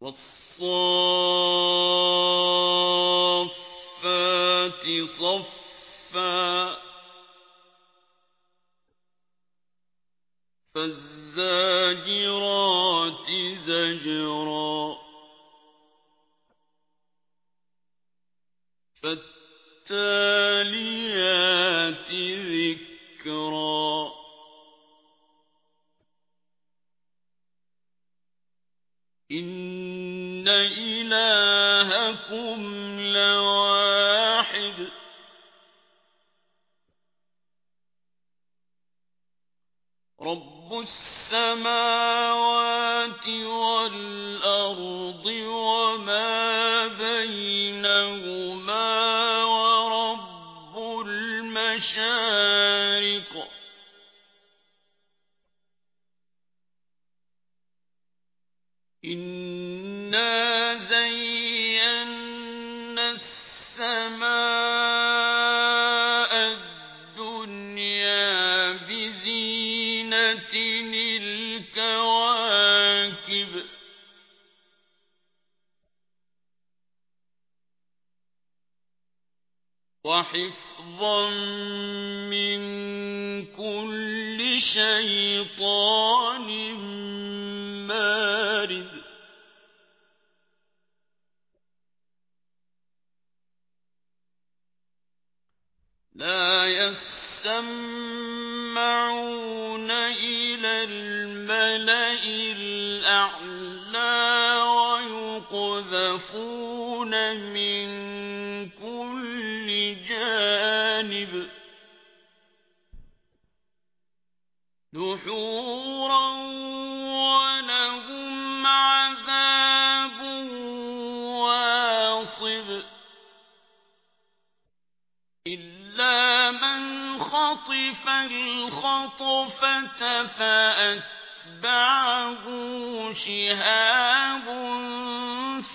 والصافات صفا. فالزاجرات زجرا. فالتاليات إلهكم لواحد رب السماوات والأرض وما بينهما ورب المشارق إنا وحفظا من كل شيطان مارد. لا يسمعون ويقذفون من كل جانب دحورا ولهم عذاب واصب إلا من خطف الخطفة فأتبعه شهاب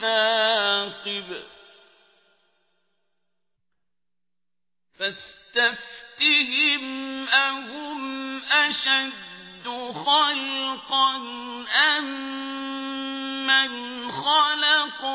ثاقب فاستفتهم أهم أشد خلقا أم من خلقنا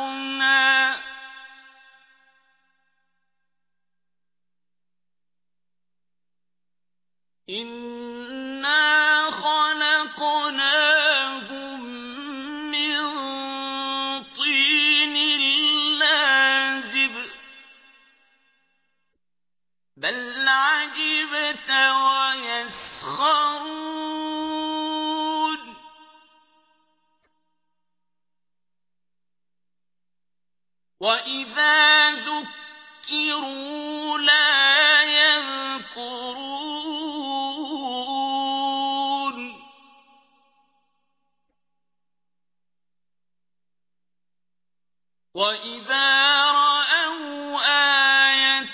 وإذا رأوا آية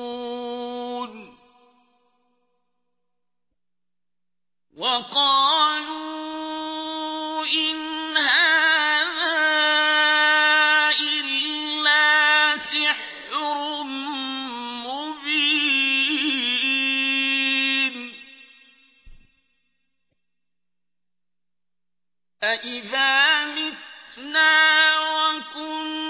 يستسخرون وقالوا أإذا متنا وكنا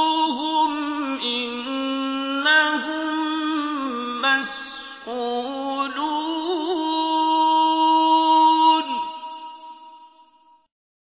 فَذُوقُوهُمْ إِنَّهُمْ مَسْئُولُونَ